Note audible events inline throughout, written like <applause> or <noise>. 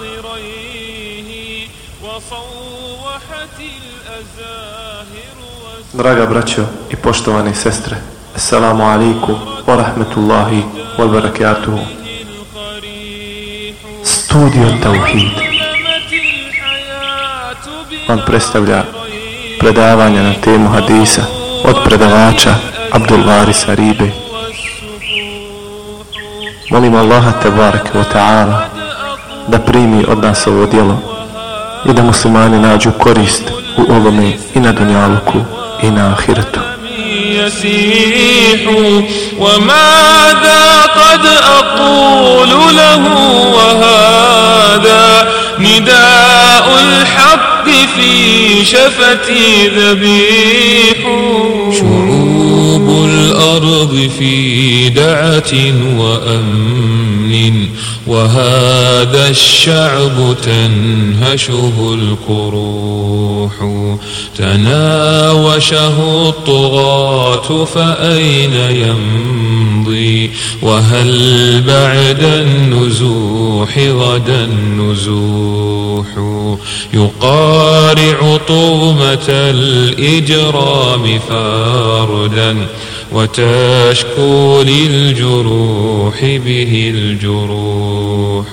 ناظريه وصوحت الأزاهر Draga braćo i poštovane sestre, Assalamu alaikum wa rahmetullahi wa barakatuhu. Studio Tauhid vam predstavlja predavanja na temu hadisa od predavača Abdul Varisa Ribe. Molim Allaha tabaraka wa ta'ala da primi od nas ovo djelo i da muslimani nađu korist u ovome i na dunjaluku i na ahiretu. يسيح وماذا قد أقول له وهذا نداء الحق في شفتي ذبيح شعوب الأرض في دعة وأمن وهذا الشعب تنهشه الكروح تناوشه الطغاة فأين يمضي؟ وهل بعد النزوح غدا النزوح؟ يقارع طغمة الإجرام فردا وتشكو للجروح به الجروح.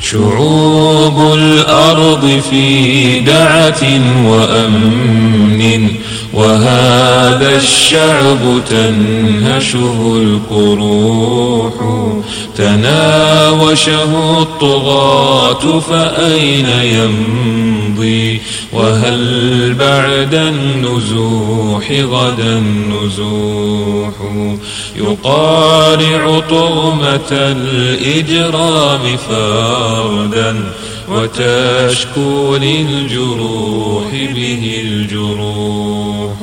شعوب الأرض في دعة وأمن وهذا الشعب تنهشه القروح. تناوشه الطغاة فأين يمضي وهل بعد النزوح غدا النزوح؟ يقارع طغمة الإجرام فردا وتشكو للجروح به الجروح.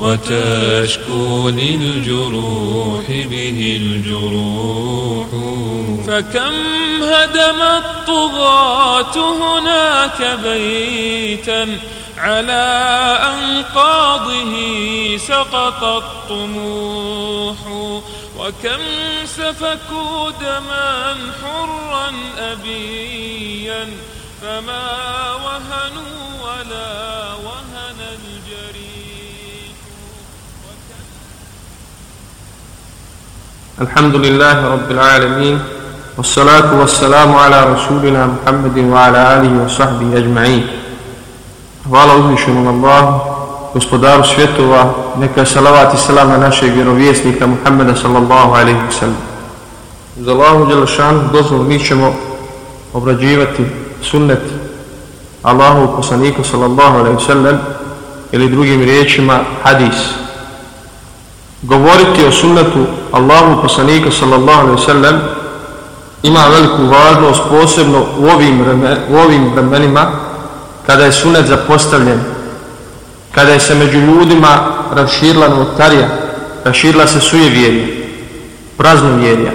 وتشكو للجروح به الجروح. فكم هدم الطغاة هناك بيتا على أنقاضه سقط الطموح. وكم سفكوا دما حرا أبيا فما وهنوا ولا الحمد لله رب العالمين والصلاة والسلام على رسولنا محمد وعلى آله وصحبه أجمعين Hvala uzvišenom Allahu, gospodaru svjetova, neka salavat i salam na našeg vjerovjesnika Muhammeda sallallahu alaihi wa sallam. Za Allahu Đelešanu dozvol mi ćemo obrađivati sunnet Allahu poslaniku sallallahu alaihi wa sallam ili drugim riječima hadis. Govoriti o sunnetu Allahu poslaniku sallallahu alaihi sallam ima veliku važnost posebno u ovim, u ovim vremenima kada je sunnet zapostavljen, kada je se među ljudima raširila novotarija, raširila se suje vjerija, prazno vjerija,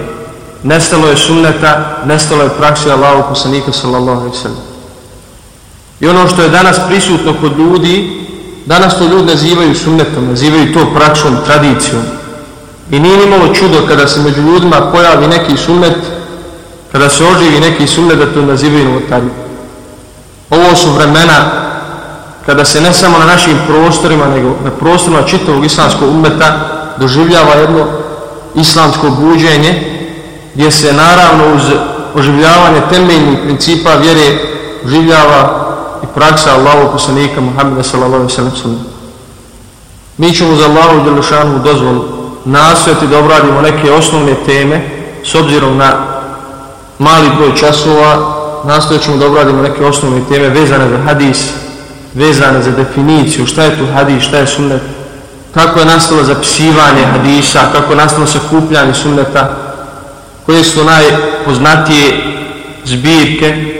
nestalo je sunneta, nestalo je praksi Allahu poslanika sallallahu alaihi sallam. I ono što je danas prisutno kod ljudi, danas to ljudi nazivaju sunnetom, nazivaju to praksom, tradicijom. I nije nimalo čudo kada se među ljudima pojavi neki sunnet, kada se oživi neki sunnet da to nazivaju novotarijom. Ovo su vremena kada se ne samo na našim prostorima, nego na prostorima čitavog islamskog umeta doživljava jedno islamsko buđenje, gdje se naravno uz oživljavanje temeljnih principa vjere oživljava i praksa Allahu poslanika Muhammeda sallallahu alaihi sallam. Mi ćemo za Allahu Đelešanu dozvolu nasvjeti da obradimo neke osnovne teme s obzirom na mali broj časova nastojat ćemo da obradimo neke osnovne teme vezane za hadis, vezane za definiciju, šta je tu hadis, šta je sunnet, kako je nastalo zapisivanje hadisa, kako je nastalo sakupljanje sunneta, koje su najpoznatije zbirke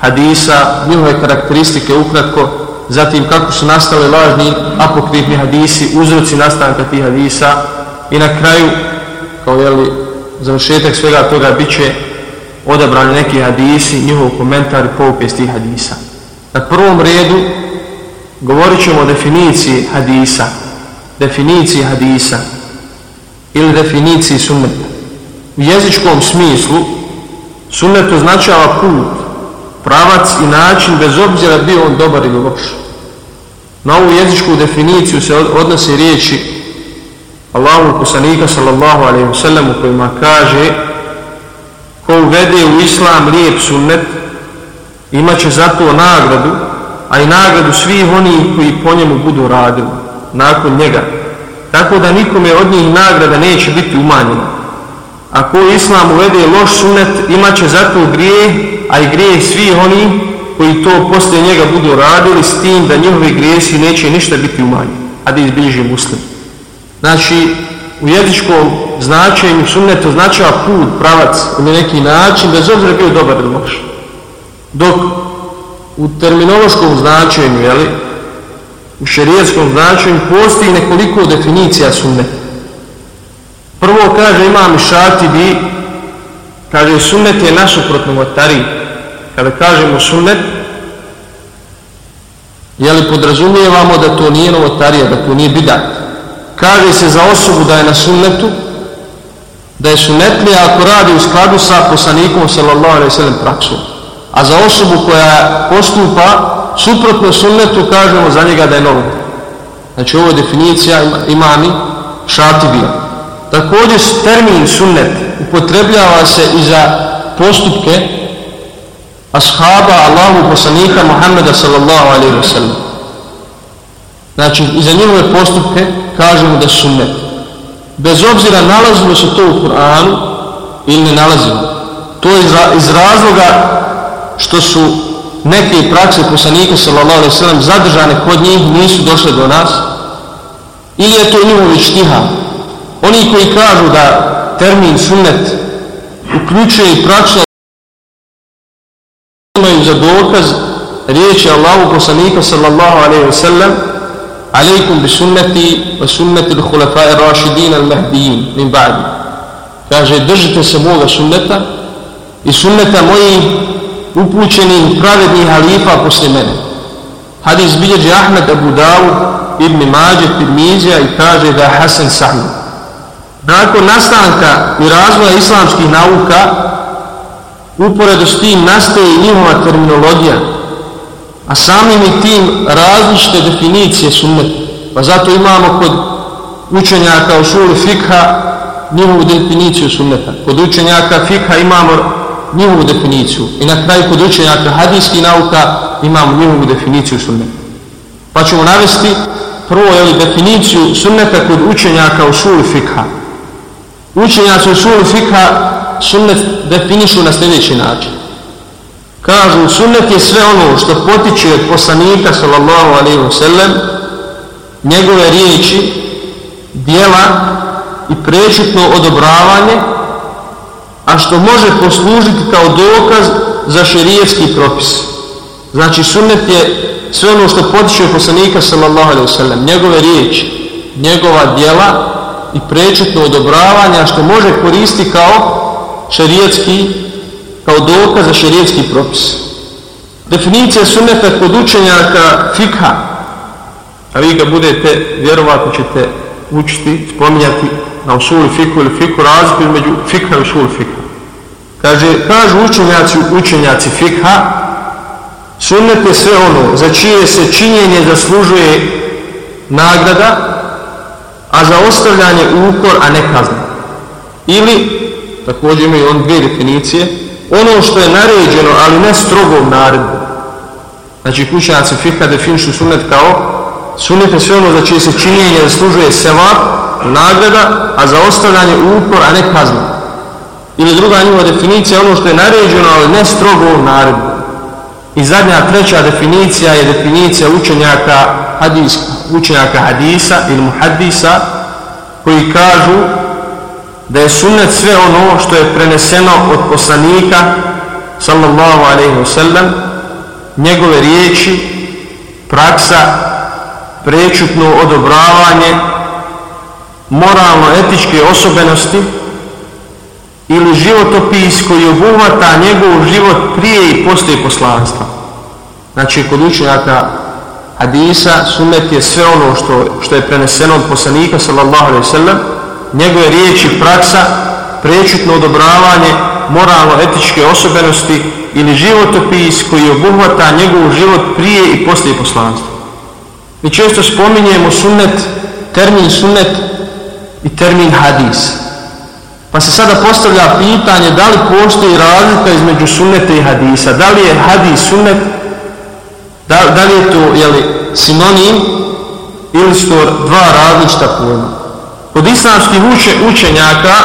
hadisa, njihove karakteristike ukratko, zatim kako su nastale lažni apokrifni hadisi, uzroci nastanka tih hadisa i na kraju, kao jeli, završetak svega toga, bit će odabrani neki hadisi, njihov komentar i poupis tih hadisa. Na prvom redu govorit ćemo o definiciji hadisa, definiciji hadisa ili definiciji sunneta. U jezičkom smislu sunnet označava put pravac i način bez obzira bio on dobar ili loš. Na ovu jezičku definiciju se odnose riječi Allahu poslanika sallallahu alaihi wa sallam u kojima kaže ko uvede u islam lijep sunnet imaće za to nagradu a i nagradu svih onih koji po njemu budu radili nakon njega tako da nikome od njih nagrada neće biti umanjena ako islam uvede loš sunnet imaće za to grije a i grijeh svih oni koji to posle njega budu radili s tim da njihovi grijesi neće ništa biti umanji. a da izbliži muslim. Znači u jezičkom značenju sunnet označava put, pravac ili neki način bez obzira bio dobar ili loš. Dok u terminološkom značenju jeli, u šerijetskom značenju postoji nekoliko definicija sunneta. Prvo kaže imam šati bi kaže sunnet je nasuprotno vatari kada kažemo sunnet je li podrazumijevamo da to nije novotarija da to nije bidat? Kaže se za osobu da je na sunnetu da je sunnetlija ako radi u skladu sa poslanikom sallallahu alaihi sallam praksom. A za osobu koja postupa suprotno sunnetu kažemo za njega da je novo. Znači ovo je definicija imami šatibija. Također termin sunnet upotrebljava se i za postupke ashaba Allahu poslanika Muhammeda sallallahu alaihi wa sallam znači i za njihove postupke kažemo da su sunnet. Bez obzira nalazimo se to u Kur'anu ili ne nalazimo. To je iz razloga što su neke prakse poslanika sallallahu alaihi sallam zadržane kod njih nisu došle do nas ili je to njihovi štiha. Oni koji kažu da termin sunnet uključuje i praksu imaju za dokaz riječi Allahu poslanika sallallahu alaihi wa sallam Aleikum bi sunnati wa sunnati l'hulafa i rašidina l'mahdiin min ba'di. Kaže, držite se moga sunneta i sunneta mojih upućenih pravednih halifa posle mene. Hadis bilježi Ahmed Abu Dawud ibn Mađed ibn i kaže da je Hasan Sahnu Nakon nastanka i razvoja islamskih nauka uporedo s tim nastaje i njihova terminologija a samim i tim različite definicije sunneta. Pa zato imamo kod učenjaka u šuli fikha njihovu definiciju sunneta. Kod učenjaka fikha imamo njihovu definiciju. I na kraju kod učenjaka hadijskih nauka imamo njihovu definiciju sunneta. Pa ćemo navesti prvo je definiciju sunneta kod učenjaka u šuli fikha. Učenjaci u šuli fikha sunnet definišu na sljedeći način. Kažu, sunnet je sve ono što potiče od poslanika, sallallahu alaihi wa sallam, njegove riječi, dijela i prečutno odobravanje, a što može poslužiti kao dokaz za šerijetski propis. Znači, sunnet je sve ono što potiče od poslanika, sallallahu alaihi wa sallam, njegove riječi, njegova dijela i prečutno odobravanje, a što može koristiti kao šerijetski kao dokaz za šerijetski propis. Definicija sunneta kod učenjaka fikha, a vi ga budete, vjerovatno ćete učiti, spominjati na usul fiku ili fiku razliku između fikha i usul fikha. Kaže, kažu učenjaci, učenjaci fikha, sunnet je sve ono za čije se činjenje zaslužuje nagrada, a za ostavljanje ukor, a ne kazna. Ili, također imaju on dvije definicije, ono što je naređeno, ali ne strogom naredbu. Znači, kućanci fika definišu sunet kao sunet je sve ono za čije se činjenje zaslužuje sevap, nagrada, a za ostavljanje upor, a ne kazna. Ili druga njihova definicija ono što je naređeno, ali ne strogom naredbu. I zadnja, treća definicija je definicija učenjaka, hadis, učenjaka hadisa ili muhadisa koji kažu da je sunnet sve ono što je preneseno od poslanika sallallahu alaihi wa sallam njegove riječi praksa prečutno odobravanje moralno-etičke osobenosti ili životopis koji obuhvata njegov život prije i poslije poslanstva. Znači kod učenjaka hadisa sunnet je sve ono što, što je preneseno od poslanika sallallahu alaihi wa sallam njegove riječi praksa prečutno odobravanje moralno-etičke osobenosti ili životopis koji obuhvata njegov život prije i poslije poslanstva. Mi često spominjemo sunnet, termin sunnet i termin hadis. Pa se sada postavlja pitanje da li postoji razlika između sunneta i hadisa. Da li je hadis sunnet, da, da li je to jeli, sinonim ili su dva različita pojma. Kod islamskih uče, učenjaka,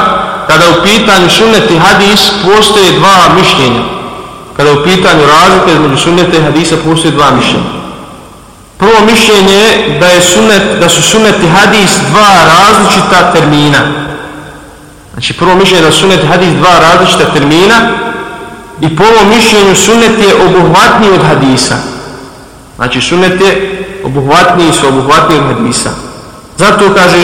kada u pitanju sunnet i hadis, postoje dva mišljenja. Kada u pitanju razlike između sunneta i hadisa, postoje dva mišljenja. Prvo mišljenje je da, je sunnet, da su sunnet i hadis dva različita termina. Znači prvo mišljenje da sunnet i hadis dva različita termina i po ovom mišljenju sunnet je obuhvatniji od hadisa. Znači sunnet je obuhvatniji su obuhvatniji od hadisa. Zato kaže,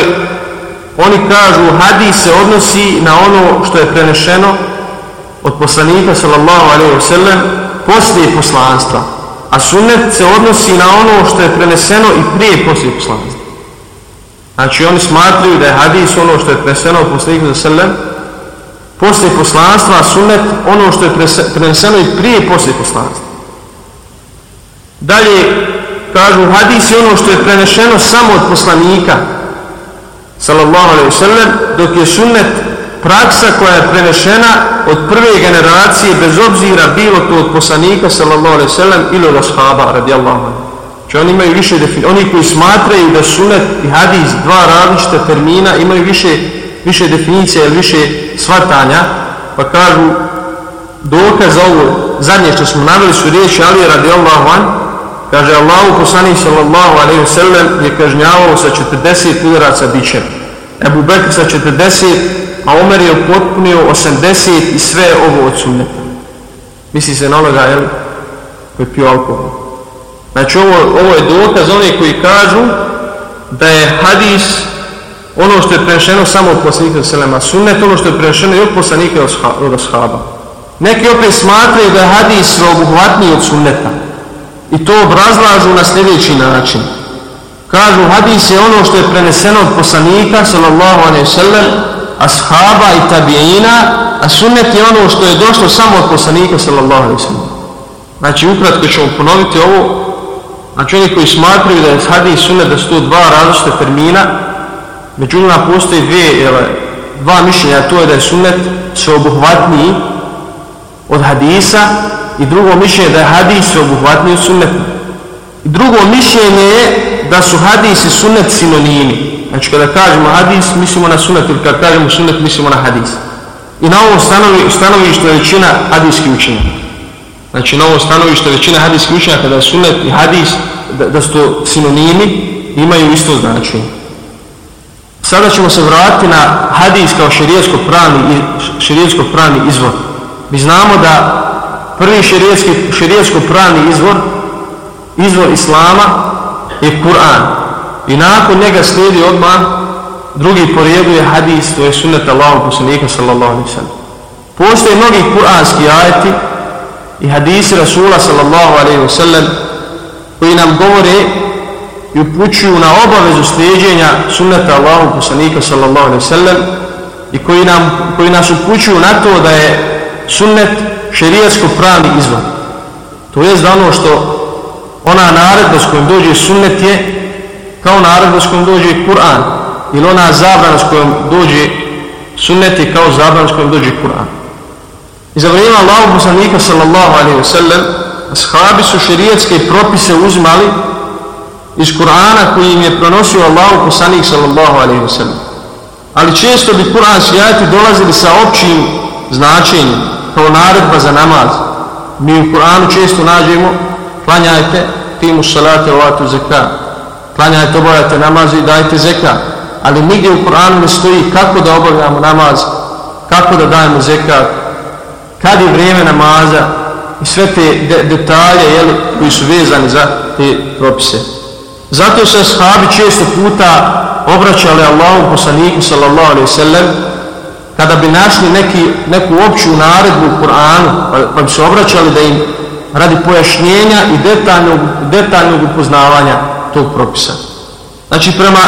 oni kažu hadis se odnosi na ono što je prenešeno od poslanika sallallahu alaihi ve sellem poslije poslanstva. A sunnet se odnosi na ono što je preneseno i prije poslije poslanstva. Znači oni smatruju da je hadis ono što je preneseno od poslanika sallallahu alaihi wa poslije poslanstva, a sunnet ono što je preneseno i prije poslije poslanstva. Dalje, kažu, hadis je ono što je prenešeno samo od poslanika, sallallahu alaihi sallam, dok je sunnet praksa koja je prenešena od prve generacije, bez obzira bilo to od poslanika, sallallahu alaihi sallam, ili od ashaba, radijallahu alaihi. Znači oni imaju više definicije, oni koji smatraju da sunnet i hadis, dva različita termina, imaju više, više definicija ili više svatanja, pa kažu, dokaz za ovo zadnje što smo navili su riječi Ali radijallahu anhu, Kaže Allahu poslanik sallallahu alaihi ve sellem je kažnjavao sa 40 udaraca bićem. Ebu Bekr sa 40, a Omer je potpunio 80 i sve ovo od sunneta. Misli se na onoga, jel, koji pio alkohol. Znači ovo, ovo je dokaz one koji kažu da je hadis ono što je prenešeno samo od poslanika sallallahu alejhi sunnet ono što je prenešeno i od poslanika od ashaba. Neki opet smatraju da je hadis sveobuhvatniji od sunneta. I to obrazlažu na sljedeći način. Kažu, hadis je ono što je preneseno od poslanika, sallallahu alaihi sallam, ashaba i tabijina, a sunnet je ono što je došlo samo od poslanika, sallallahu alaihi sallam. Znači, ukratko ćemo ponoviti ovo. Znači, oni koji smatruju da je hadis sunnet da su to dva različite termina, među njima postoji dvije, jele, dva mišljenja, to je da je sunnet sveobuhvatniji od hadisa, i drugo mišljenje da je hadis obuhvatniji sunnet. I drugo mišljenje je da su hadis i sunnet sinonimi. Znači kada kažemo hadis, mislimo na sunnet ili kada kažemo sunnet, mislimo na hadis. I na ovom stanovi, stanovištu je većina hadijski učenja. Znači na ovom stanovištu je većina hadijski učenja kada je sunnet i hadis, da, da su to sinonimi, imaju isto značenje. Sada ćemo se vratiti na hadis kao širijetsko pravni, širijetsko pravni izvor. Mi znamo da prvi širijetsko pravni izvor, izvor Islama je Kur'an. I nakon njega slijedi odmah drugi po redu je hadis, to je sunnet Allahu poslanika sallallahu alaihi sallam. Postoje mnogi kur'anski ajeti i hadisi Rasula sallallahu alaihi sallam koji nam govore i upućuju na obavezu slijedjenja sunneta Allahu poslanika sallallahu alaihi sallam i koji, nam, koji nas upućuju na to da je sunnet šerijatsko pravni izvor. To je da ono što ona naredba s kojom dođe sunnet je kao naredba s kojom dođe Kur'an. Ili ona zabrana s kojom dođe sunnet je kao zabrana s kojom dođe Kur'an. I za vrijeme Allahog poslanika sallallahu alaihi wa sallam ashabi su šerijatske propise uzmali iz Kur'ana koji im je pronosio Allahu poslanik sallallahu alaihi wa sallam. Ali često bi Kur'an svijati dolazili sa općim značenjem kao naredba za namaz. Mi u Kur'anu često nađemo klanjajte timu salate ovatu zeka. Klanjajte, obavljajte namaz i dajte zeka. Ali nigdje u Kur'anu ne stoji kako da obavljamo namaz, kako da dajemo zeka, kad je vrijeme namaza i sve te de detalje jeli, koji su vezani za te propise. Zato se ashabi često puta obraćali Allahu poslaniku sallallahu alaihi sallam kada bi našli neki, neku opću naredbu u Kur'anu, pa, pa bi se obraćali da im radi pojašnjenja i detaljnog, detaljnog upoznavanja tog propisa. Znači, prema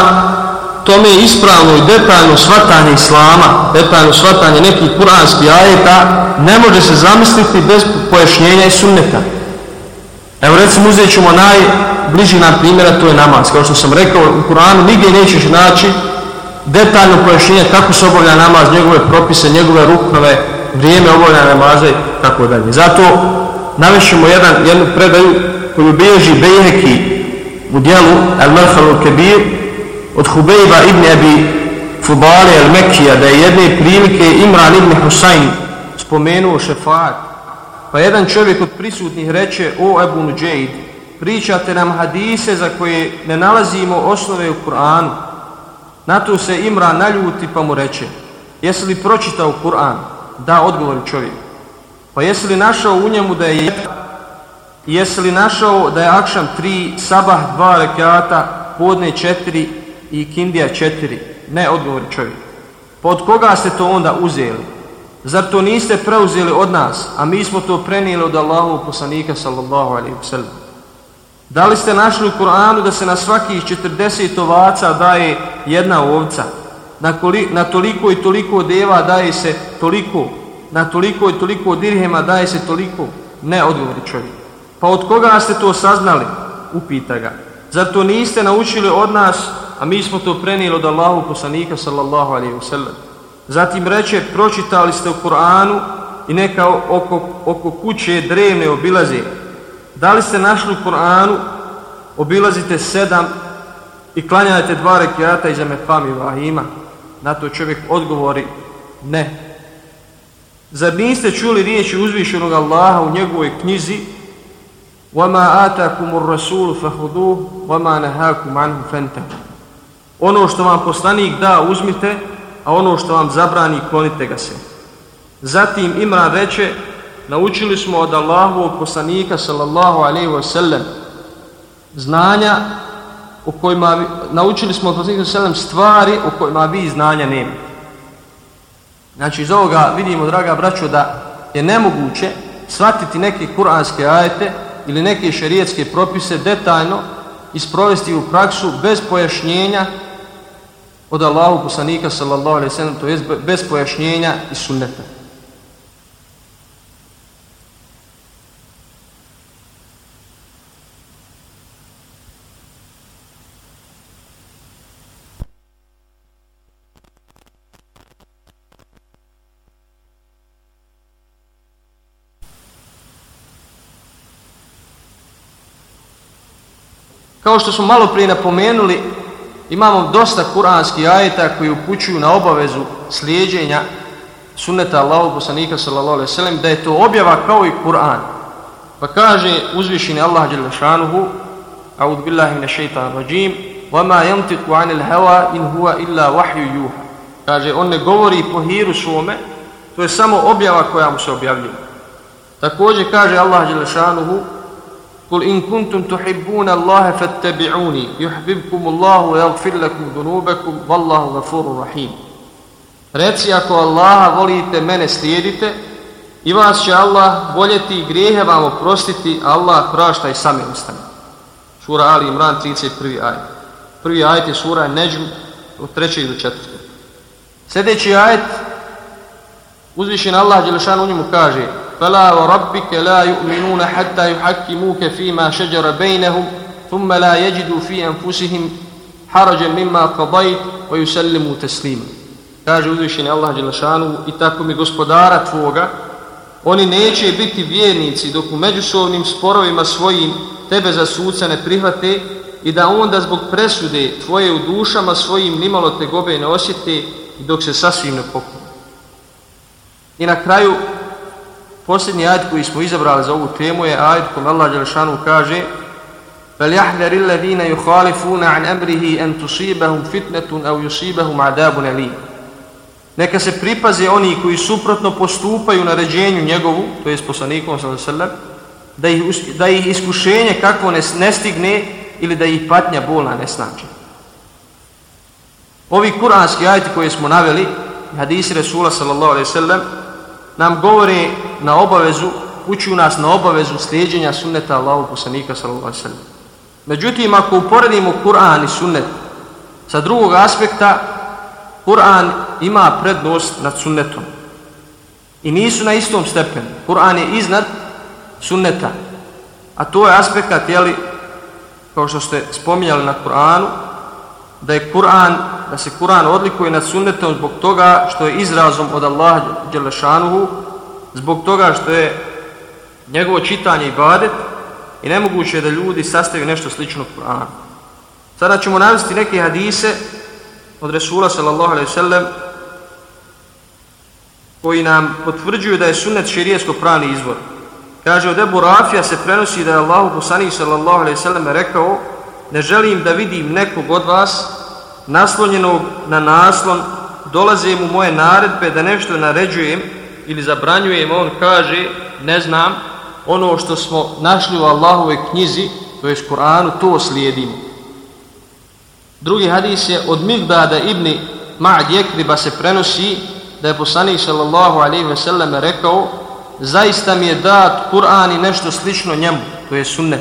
tome ispravno i detaljno svatanje islama, detaljno svatanje nekih kuranskih ajeta, ne može se zamisliti bez pojašnjenja i sunneta. Evo recimo uzet ćemo najbliži nam primjera, to je namaz. Kao što sam rekao, u Kuranu nigdje nećeš naći detaljno pojašnjenje kako se obavlja namaz, njegove propise, njegove ruknove, vrijeme obavljanja namaza i tako dalje. Zato navešemo jedan, jednu predaju koju bilježi Bejheki u dijelu Al-Marhalu Kebir od Hubejba ibn Abi Fubale Al-Mekija da je jedne prilike Imran ibn Husayn spomenuo šefat pa jedan čovjek od prisutnih reče o Ebu Nuđeid pričate nam hadise za koje ne nalazimo osnove u Kur'anu na to se Imran naljuti pa mu reče jesi li pročitao Kur'an da odgovori čovjek pa jesi li našao u njemu da je jesi li našao da je akšam tri, sabah dva rekata, podne četiri i kindija četiri? Ne, odgovori čovjek. Pa od koga ste to onda uzeli? Zar to niste preuzeli od nas, a mi smo to prenijeli od Allahovog poslanika sallallahu alaihi wa sallam? Da li ste našli u Kur'anu da se na svakih 40 ovaca daje jedna ovca? Na, koli, na toliko i toliko deva daje se toliko? Na toliko i toliko dirhema daje se toliko? Ne, odgovori čovjek. Pa od koga ste to saznali? Upita ga. Zar to niste naučili od nas, a mi smo to prenijeli od Allahu poslanika sallallahu alaihi wasallam. Zatim reče, pročitali ste u Kur'anu i neka oko, oko kuće drevne obilaze. Da li ste našli u Kur'anu, obilazite sedam i klanjajte dva rekiata iza Mefam Ibrahima? Na to čovjek odgovori, ne. Zar niste čuli riječi uzvišenog Allaha u njegovoj knjizi, وَمَا آتَاكُمُ الرَّسُولُ فَهُدُوهُ وَمَا نَهَاكُمْ عَنْهُ فَنْتَهُ Ono što vam poslanik da, uzmite, a ono što vam zabrani, klonite ga se. Zatim Imran reče, naučili smo od Allahovog poslanika, sallallahu alaihi wa sallam, znanja u kojima, naučili smo od poslanika, sallam, stvari u kojima vi znanja nemate. Znači, iz ovoga vidimo, draga braćo, da je nemoguće shvatiti neke kuranske ajete ili neke šerijetske propise detaljno isprovesti u praksu bez pojašnjenja od Allahu poslanika sallallahu alejhi ve sellem to jest bez pojašnjenja i sunneta. Kao što smo malo prije napomenuli, imamo dosta kuranskih ajeta koji upućuju na obavezu slijedženja sunneta Allahu poslanika sallallahu alejhi ve sellem da je to objava kao i Kur'an. Pa kaže uzvišeni Allah dželle šanuhu: "A'udhu billahi minash shaitanir rajim, wa ma yantiqu 'anil hawa in huwa illa wahyu yuha." Kaže on ne govori po hiru svome, to je samo objava koja mu se objavljuje. Također kaže Allah dželle šanuhu: قل إن كنتم تحبون الله فاتبعوني يحببكم الله ويغفر لكم ذنوبكم والله غفور رحيم Reci ako Allaha volite, mene slijedite i vas će Allah voljeti i grijehe vam oprostiti, Allah prašta i sami ostane. Sura Ali Imran 31. ajet. Prvi ajet je sura Neđm od 3. do 4. Sljedeći ajet uzvišen Allah Đelešan u njemu kaže فلا وربك لا يؤمنون حتى يحكموك فيما شجر بينهم ثم لا يجدوا في أنفسهم حرجا مما قضيت ويسلموا تسليما kaže uzvišeni Allah Đelešanu i tako mi gospodara tvoga oni neće biti vjernici dok u međusobnim sporovima svojim tebe za suca ne prihvate i da onda zbog presude tvoje u dušama svojim nimalo te gobe ne osjete dok se sasvim ne pokune. I na kraju Posljednji ajd koji smo izabrali za ovu temu je ajd kojom Allah Đelešanu kaže فَلْيَحْذَرِ الَّذِينَ يُخَالِفُونَ عَنْ أَمْرِهِ أَنْ تُصِيبَهُمْ فِتْنَةٌ أَوْ يُصِيبَهُمْ عَدَابٌ أَلِيمٌ Neka se pripaze oni koji suprotno postupaju na ređenju njegovu, to je s poslanikom sallam, da ih, da ih iskušenje kako ne, ne stigne ili da ih patnja bolna ne snađe. Ovi kuranski ajti koje smo naveli, hadisi Resula sallallahu alaihi sallam, nam govore na obavezu, učuju nas na obavezu slijedjenja sunneta Allahu poslanika sallallahu alejhi ve sellem. Međutim, ako uporedimo Kur'an i sunnet Sa drugog aspekta, Kur'an ima prednost nad sunnetom. I nisu na istom stepenu. Kur'an je iznad sunneta. A to je aspekt, jeli, kao što ste spominjali na Kur'anu, da je Kur'an, da se Kur'an odlikuje nad sunnetom zbog toga što je izrazom od Allaha Đelešanuhu, zbog toga što je njegovo čitanje i badet i nemoguće je da ljudi sastavaju nešto slično Kur'anu. Sada ćemo navesti neke hadise od Resula sallallahu alaihi sallam koji nam potvrđuju da je sunnet širijesko pravni izvor. Kaže od Ebu Rafija se prenosi da je Allahu poslanih sallallahu alaihi sallam rekao ne želim da vidim nekog od vas naslonjenog na naslon dolaze mu moje naredbe da nešto naređujem ili zabranjujem on kaže ne znam ono što smo našli u Allahove knjizi to je Kur'anu to slijedimo Drugi hadis je od Migdada ibn Ma'ad Jekriba se prenosi da je poslanik sallallahu alaihi ve sellem rekao zaista mi je dat Kur'an i nešto slično njemu, to je sunnet.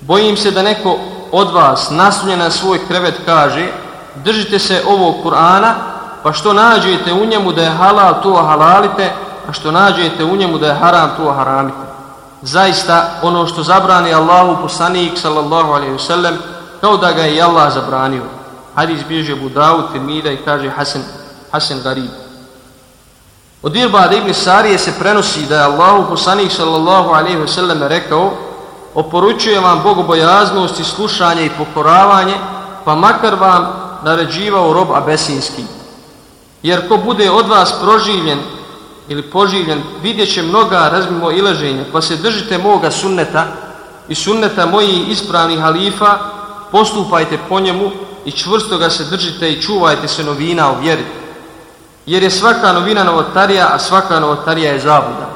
Bojim se da neko od vas nasunje na svoj krevet kaže držite se ovog Kur'ana pa što nađete u njemu da je halal to halalite a što nađete u njemu da je haram to haramite. Zaista ono što zabrani Allahu poslanik sallallahu alaihi ve sellem kao da ga je Allah zabranio. Hadis bježe Budavu, Tirmida i kaže Hasan, Hasan Garib. Od Irbada ibn Sarije se prenosi da je Allahu poslanik sallallahu alaihi ve sellem rekao oporučuje vam bogobojaznost i slušanje i pokoravanje pa makar vam naređivao rob abesinski. Jer ko bude od vas proživljen ili poživljen vidjet će mnoga razmimo ilaženja pa se držite moga sunneta i sunneta mojih ispravnih halifa postupajte po njemu i čvrsto ga se držite i čuvajte se novina u vjeri. Jer je svaka novina novotarija, a svaka novotarija je zabuda.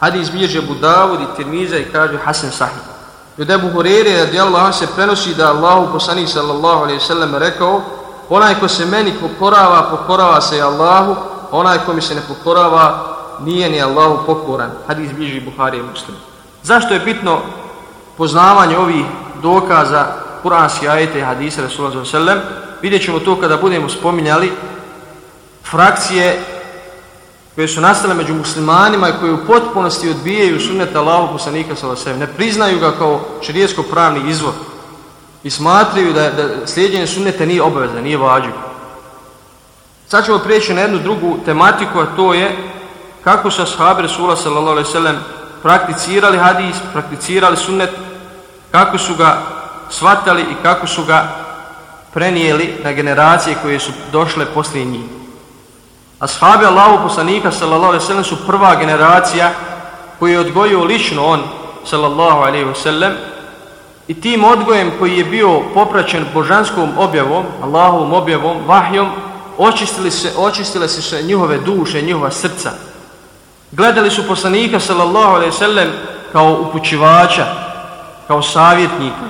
Hadis bilježe Budavud i Tirmiza i kaže Hasan Sahih. Od Ebu Hurere radijallahu se prenosi da Allahu poslanik sallallahu alaihi sallam rekao onaj ko se meni pokorava, pokorava se Allahu, onaj ko mi se ne pokorava, nije ni Allahu pokoran. Hadis bliži Buhari i Muslim. Zašto je bitno poznavanje ovih dokaza kuranski ajete i hadise Rasulullah sallam, vidjet ćemo to kada budemo spominjali frakcije koje su nastale među muslimanima i koje u potpunosti odbijaju sunnet Allahog poslanika sallallahu ne priznaju ga kao širijesko pravni izvor i smatraju da, da slijedjenje sunneta nije obaveza, nije vađiv. Sad ćemo prijeći na jednu drugu tematiku, a to je kako su ashabi Rasulullah sallam prakticirali hadis, prakticirali sunnet, kako su ga shvatali i kako su ga prenijeli na generacije koje su došle poslije njih. Ashabi Allahu poslanika sallallahu alejhi ve sellem su prva generacija koju je odgojio lično on sallallahu alejhi ve sellem i tim odgojem koji je bio popraćen božanskom objavom, Allahovom objavom, vahjom, očistili se, očistile se se njihove duše, njihova srca. Gledali su poslanika sallallahu alejhi ve sellem kao upućivača, kao savjetnika,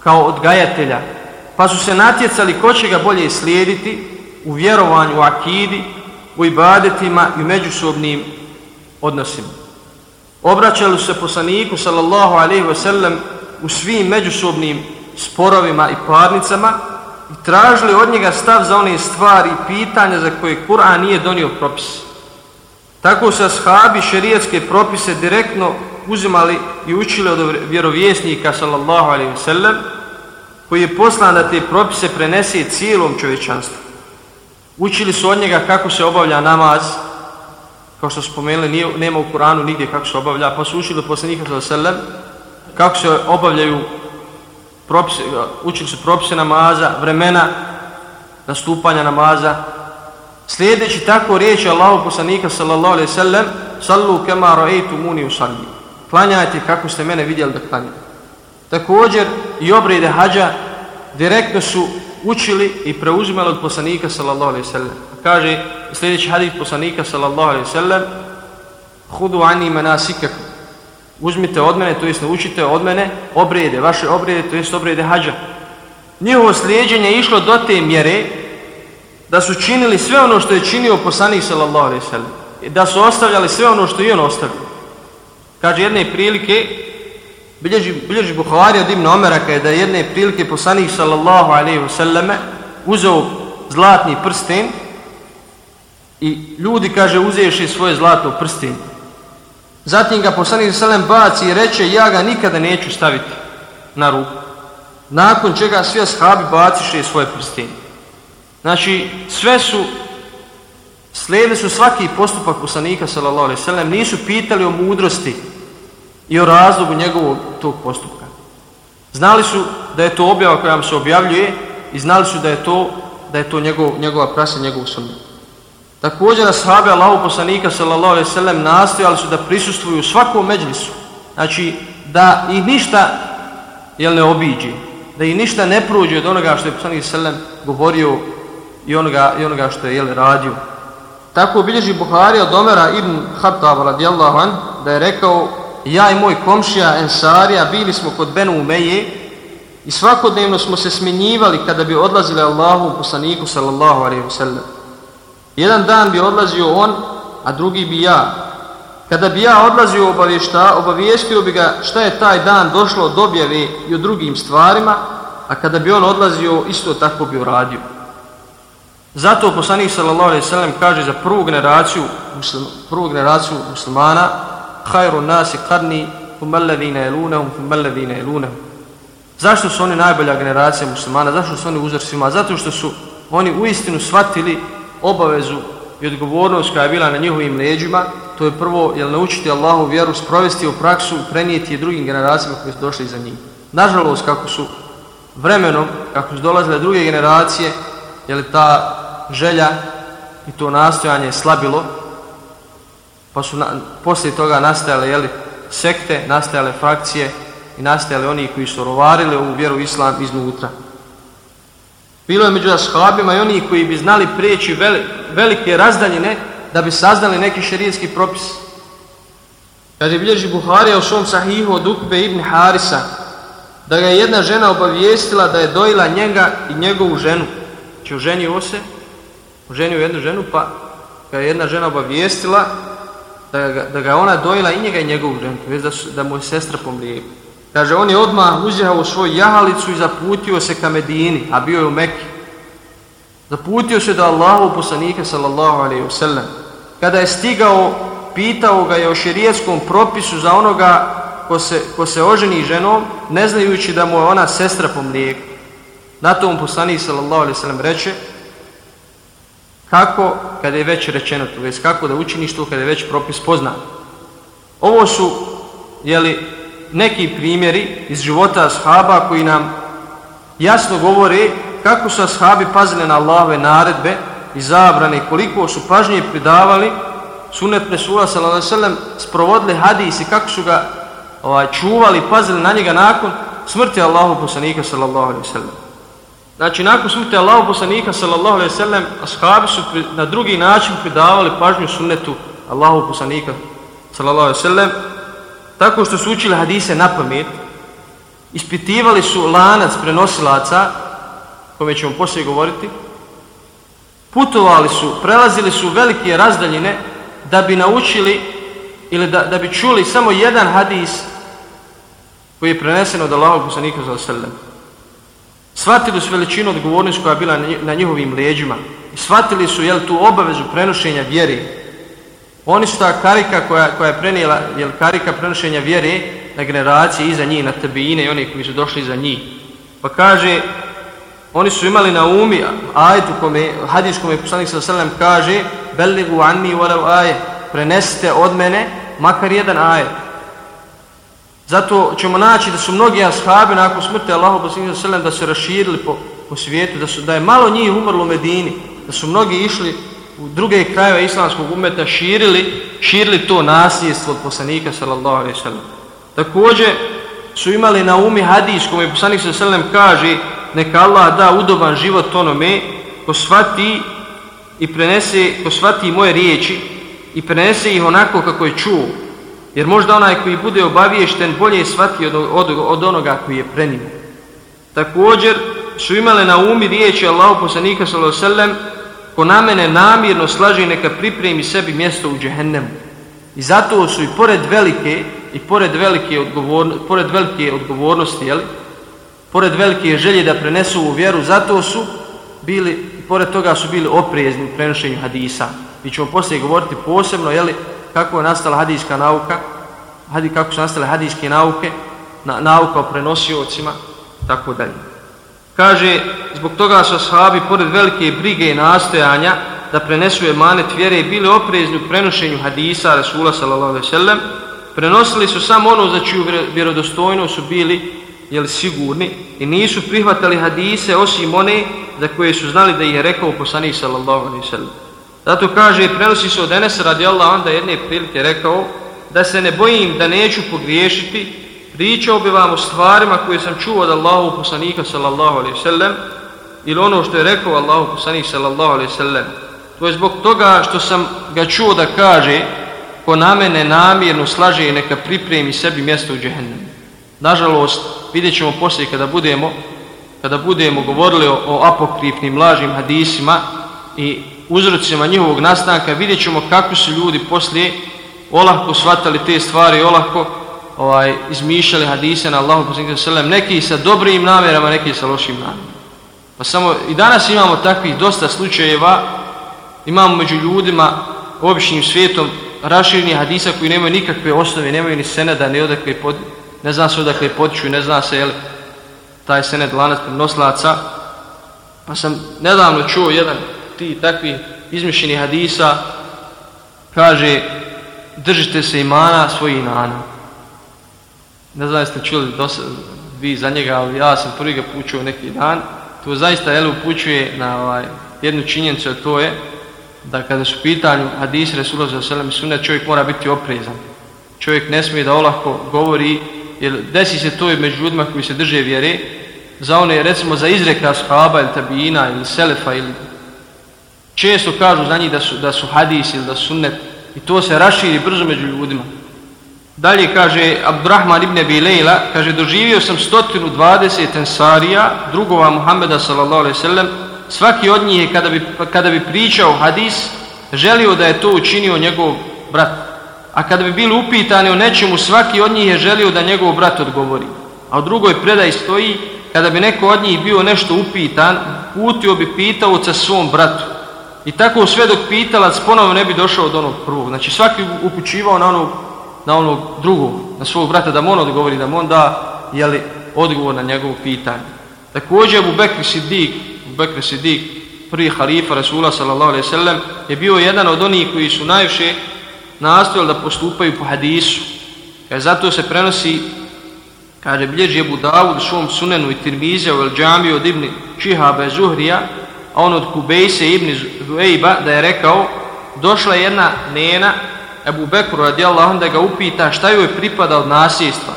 kao odgajatelja, pa su se natjecali ko će ga bolje slijediti u vjerovanju, u akidi, u ibadetima i međusobnim odnosima. Obraćali se poslaniku, sallallahu alaihi wasallam, u svim međusobnim sporovima i parnicama i tražili od njega stav za one stvari i pitanja za koje Kur'an nije donio propis. Tako se ashabi šerijetske propise direktno uzimali i učili od vjerovjesnika sallallahu alaihi ve sellem koji je poslan da te propise prenese cijelom čovječanstvu. Učili su od njega kako se obavlja namaz, kao što spomenuli, nije, nema u Kuranu nigdje kako se obavlja, pa su učili poslanika sallallahu alaihi kako se obavljaju propise, učili su propise namaza, vremena nastupanja namaza, Sljedeći tako riječi Allahu poslanika sallallahu alejhi ve sellem sallu kama ra'aytumuni usalli. Klanjajte kako ste mene vidjeli da klanjam. Također i obrede hađa direktno su učili i preuzimali od poslanika sallallahu alaihi sallam. Kaže sljedeći hadith poslanika sallallahu alaihi sallam Hudu ani manasikaku Uzmite od mene, to jest naučite od mene obrede, vaše obrede, to jest obrede hađa. Njihovo slijedženje je išlo do te mjere da su činili sve ono što je činio poslanik sallallahu alaihi sallam. Da su ostavljali sve ono što je on ostavio. Kaže jedne prilike, bilježi, bilježi Buhari od Ibn Omera, je da jedne prilike poslanik sallallahu alaihi wa sallame uzeo zlatni prsten i ljudi, kaže, uzeši svoje zlatno prsten. Zatim ga poslanik sallam baci i reče, ja ga nikada neću staviti na ruku. Nakon čega svi ashabi baciše svoje prsten. Znači, sve su, slijedili su svaki postupak poslanika, sallallahu alaihi sallam, nisu pitali o mudrosti i o razlogu njegovog tog postupka. Znali su da je to objava koja vam se objavljuje i znali su da je to, da je to njegov, njegova prasa, njegov sunnet. Također ashabi Allahu poslanika sallallahu alejhi ve sellem nastojali su da prisustvuju svakom međlisu. Znači da ih ništa jel ne obiđe, da ih ništa ne prođe od onoga što je poslanik sallam govorio i onoga, i onoga što je jel radio. Tako bilježi Buhari od Omera ibn Khattab radijallahu an da je rekao ja i moj komšija Ensarija bili smo kod Benu Umeje i svakodnevno smo se smjenjivali kada bi odlazili Allahu poslaniku sallallahu alejhi ve. Jedan dan bi odlazio on, a drugi bi ja. Kada bi ja odlazio obavješta, obavijestio bi ga šta je taj dan došlo od objave i o drugim stvarima, a kada bi on odlazio, isto tako bi uradio. Zato poslanik sallallahu alejhi ve sellem kaže za prvu generaciju muslim, prvu generaciju muslimana khairu nasi qarni thumma alladhina yalunhum thumma Zašto su oni najbolja generacija muslimana? Zašto su oni uzor svima? Zato što su oni u istinu shvatili obavezu i odgovornost koja je bila na njihovim leđima, to je prvo jel, naučiti Allahu vjeru, sprovesti u praksu i prenijeti je drugim generacijama koji su došli za njih. Nažalost, kako su vremenom, kako su dolazile druge generacije, je li ta želja i to nastojanje slabilo, pa su na, poslije toga nastajale jeli, sekte, nastajale frakcije i nastajale oni koji su rovarili ovu vjeru islam iznutra. Bilo je među ashabima i oni koji bi znali prijeći velike razdaljine da bi saznali neki šerijski propis. Kaže bilježi Buharija u svom sahihu od Ukbe ibn Harisa da ga je jedna žena obavijestila da je dojila njega i njegovu ženu. Znači oženio se, oženio jednu ženu, pa ga je jedna žena obavijestila da ga, da ga ona dojela i njega i njegovu ženu, već da, su, da mu je sestra pomlijeva. Kaže, on je odmah uzjehao svoju jahalicu i zaputio se ka Medini, a bio je u Mekke. Zaputio se do Allahu poslanika, sallallahu alaihi wa sallam. Kada je stigao, pitao ga je o širijetskom propisu za onoga ko se, ko se oženi ženom, ne znajući da mu je ona sestra po mlijeku. Na to mu poslanik, sallallahu alaihi wa sallam, reče, kako, kada je već rečeno to, jest kako da učiniš to kada je već propis poznat. Ovo su, jeli, neki primjeri iz života ashaba koji nam jasno govore kako su ashabi pazili na Allahove naredbe i zabrane koliko su pažnje pridavali sunet Resula s.a.v. sprovodili hadis i kako su ga ovaj, čuvali pazili na njega nakon smrti Allahu poslanika s.a.v. Znači, nakon smrti Allahu poslanika sallallahu alaihi sallam, ashabi su na drugi način pridavali pažnju sunnetu Allahu poslanika sallallahu alaihi sallam, tako što su učili hadise na pamet, ispitivali su lanac prenosilaca, kome ćemo poslije govoriti, putovali su, prelazili su velike razdaljine da bi naučili ili da, da bi čuli samo jedan hadis koji je prenesen od Allahog poslanika sallallahu alaihi sallam. Svatili su veličinu odgovornost koja je bila na njihovim leđima i shvatili su jel, tu obavezu prenošenja vjeri Oni su ta karika koja, koja je prenijela, jel karika prenošenja vjere na generacije iza njih, na tebine i oni koji su došli iza njih. Pa kaže, oni su imali na umi ajetu kome, hadis kome poslanik sa sallam kaže, beligu anni walau ajet, prenesite od mene makar jedan ajet. Zato ćemo naći da su mnogi ashabi nakon smrti Allahu poslanika sallam da se raširili po, po svijetu, da, su, da je malo njih umrlo u Medini, da su mnogi išli u druge krajeve islamskog umeta širili, širili to nasljedstvo od poslanika sallallahu alejhi ve sellem. Također su imali na umi hadis kome poslanik sallallahu alejhi ve sellem kaže neka Allah da udoban život onome ko svati i prenese, ko svati moje riječi i prenese ih onako kako je čuo. Jer možda onaj koji bude obaviješten bolje shvati od, od, od onoga koji je prenimo. Također su imale na umi riječi Allahu poslanika sallallahu alaihi sallam ko na mene namirno slaže neka pripremi sebi mjesto u džehennemu. I zato su i pored velike i pored velike, odgovornosti, pored velike odgovornosti, jeli, pored velike želje da prenesu u vjeru, zato su bili, pored toga su bili oprezni u prenošenju hadisa. Mi ćemo poslije govoriti posebno, jeli, kako je nastala hadijska nauka, hadi, kako su nastale hadijske nauke, na, nauka o prenosiocima, tako dalje. Kaže, zbog toga su ashabi, pored velike brige i nastojanja, da prenesu emanet vjere, bili oprezni u prenošenju hadisa Rasula s.a.v. Prenosili su samo ono za čiju vjerodostojnost su bili jeli, sigurni i nisu prihvatali hadise osim one za koje su znali da ih je rekao poslanik s.a.v. Zato kaže, prenosi se od Enesa radi Allah, onda jedne prilike rekao da se ne bojim da neću pogriješiti, pričao bi vam o stvarima koje sam čuo od Allahu poslanika sallallahu alaihi sallam ili ono što je rekao Allahu poslanik sallallahu alaihi sallam. To je zbog toga što sam ga čuo da kaže ko na mene namjerno slaže i neka pripremi sebi mjesto u džehennemu. Nažalost, vidjet ćemo poslije kada budemo, kada budemo govorili o, o apokrifnim lažnim hadisima i uzrocima njihovog nastanka, vidjet ćemo kako su ljudi poslije olahko shvatali te stvari, olahko ovaj, izmišljali hadise na Allahu poslanika sallam, neki sa dobrim namjerama, neki sa lošim namjerama. Pa samo i danas imamo takvih dosta slučajeva, imamo među ljudima, običnim svijetom, raširni hadisa koji nemaju nikakve osnove, nemaju ni seneda, ni odakle pod, ne zna se odakle potiču, ne zna se jel, taj sened lanac prenoslaca. Pa sam nedavno čuo jedan ti takvi izmišljeni hadisa, kaže, držite se imana svojih nana. Ne znam jeste čuli dosta, vi za njega, ali ja sam prvi ga pučio neki dan. To zaista jel, upućuje na ovaj, jednu činjenicu, a to je da kada su pitanju hadis Resulullah za selam sunnet, čovjek mora biti oprezan. Čovjek ne smije da olako govori, jer desi se to i među ljudima koji se drže vjere, za one, recimo, za izreka shaba ili tabijina ili selefa ili često kažu za njih da su, da su hadis ili da su sunnet i to se raširi brzo među ljudima. Dalje kaže Abdurrahman ibn Abi Lejla, kaže doživio sam 120 ensarija, drugova Muhammeda sallallahu alaihi sallam, svaki od njih je kada bi, kada bi pričao hadis, želio da je to učinio njegov brat. A kada bi bili upitani o nečemu, svaki od njih je želio da njegov brat odgovori. A u drugoj predaj stoji, kada bi neko od njih bio nešto upitan, putio bi pitao sa svom bratu. I tako sve dok pitalac ponovo ne bi došao od onog prvog. Znači svaki upućivao na onog, na onog drugog, na svog brata, da mu on odgovori, da mu on da jeli, odgovor na njegovo pitanje. Također Abu Bekr Siddiq, Abu Bekr Siddiq, prvi halifa Rasula sallallahu alaihi sallam, je bio jedan od onih koji su najviše nastojali da postupaju po hadisu. Jer zato se prenosi, kaže, bilježi Abu Dawud, svom sunenu i tirmize u El Džamiju od Ibni Čihaba Zuhrija, a on od Kubejse ibn Zuejba da je rekao došla jedna nena Ebu Bekru radijallahu anhu da ga upita šta joj pripada od nasljedstva.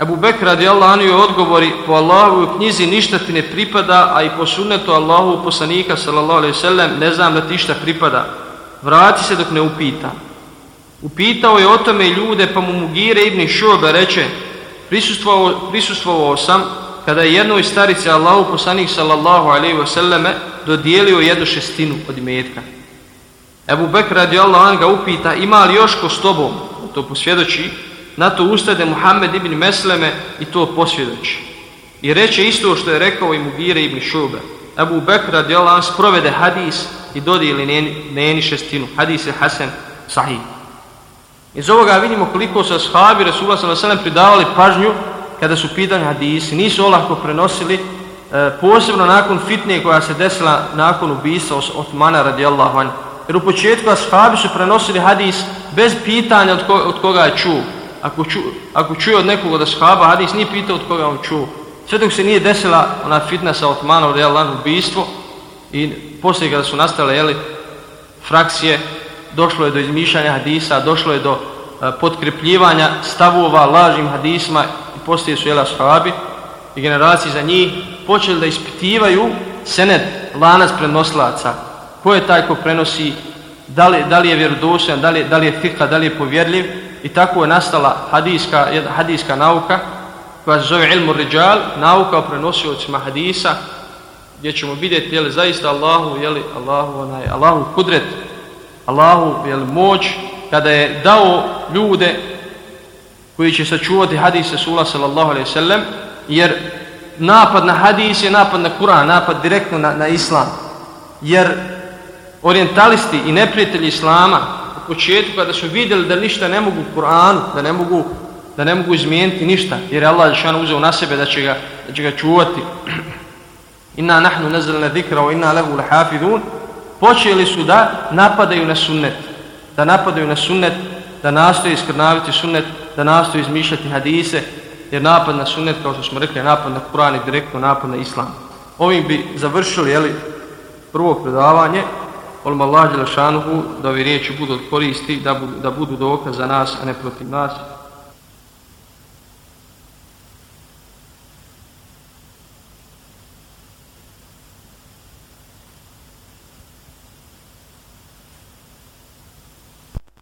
Ebu Bekru radijallahu anhu joj odgovori po Allahu u knjizi ništa ti ne pripada, a i po sunnetu Allahu poslanika sallallahu alaihi sallam ne znam da ti šta pripada. Vrati se dok ne upita. Upitao je o tome ljude pa mu Mugire ibn Šobe reče prisustvovao, prisustvovao sam kada je jednoj starici Allahu poslanik sallallahu alaihi wasallame dodijelio jednu šestinu od imetka. Ebu Bekr radi Allah ga upita ima li još ko s tobom, to posvjedoči, na to ustade Muhammed ibn Mesleme i to posvjedoči. I reče isto što je rekao i Mugire ibn Šube. Ebu Bekr radi Allah sprovede hadis i dodijeli neni, šestinu. Hadis je Hasan sahih. Iz ovoga vidimo koliko su ashabi Rasulullah s.a.v. pridavali pažnju kada su pitanje hadisi. Nisu olahko prenosili E, posebno nakon fitne koja se desila nakon ubisa Osmana radijallahu anhu. Jer u početku ashabi su prenosili hadis bez pitanja od, ko, od koga je čuo. Ako, ču, ako čuje od nekog od ashaba hadis, nije pitao od koga on čuo. Sve dok se nije desila ona fitna sa Otmanom, radijallahu anhu ubistvo i poslije kada su nastale jeli, frakcije, došlo je do izmišljanja hadisa, došlo je do e, potkrepljivanja stavova lažnim hadisma poslije su jela shabi i generacije za njih počeli da ispitivaju senet, lanac prenoslaca. Ko je taj ko prenosi, da li, da li je vjerodosan, da li, da li je fika, da li je povjerljiv. I tako je nastala hadijska, hadijska nauka koja se zove ilmu ređal, nauka o prenosiocima hadisa, gdje ćemo vidjeti je li zaista Allahu, je li Allahu, onaj, Allahu kudret, Allahu je li moć, kada je dao ljude koji će sačuvati hadise Rasula sallallahu alaihi sallam, jer napad na hadis je napad na Kur'an, napad direktno na, na islam. Jer orientalisti i neprijatelji islama u početku kada su vidjeli da ništa ne mogu u Kur'anu, da ne mogu da ne mogu izmijeniti ništa, jer je Allah Žešan uzeo na sebe da će ga, da će ga čuvati. <clears throat> Inna nahnu nazalna zikra wa inna lehu lahafidun. Počeli su da napadaju na sunnet. Da napadaju na sunnet, da nastoji iskrnaviti sunnet, da nastoji izmišljati hadise, jer napad na sunnet, kao što smo rekli, je napad na Kur'an i direktno napad na Islam. Ovim bi završili, jeli, prvo predavanje, Molim Allah Đelešanuhu da ovi riječi budu od koristi, da budu, da budu dokaz za nas, a ne protiv nas.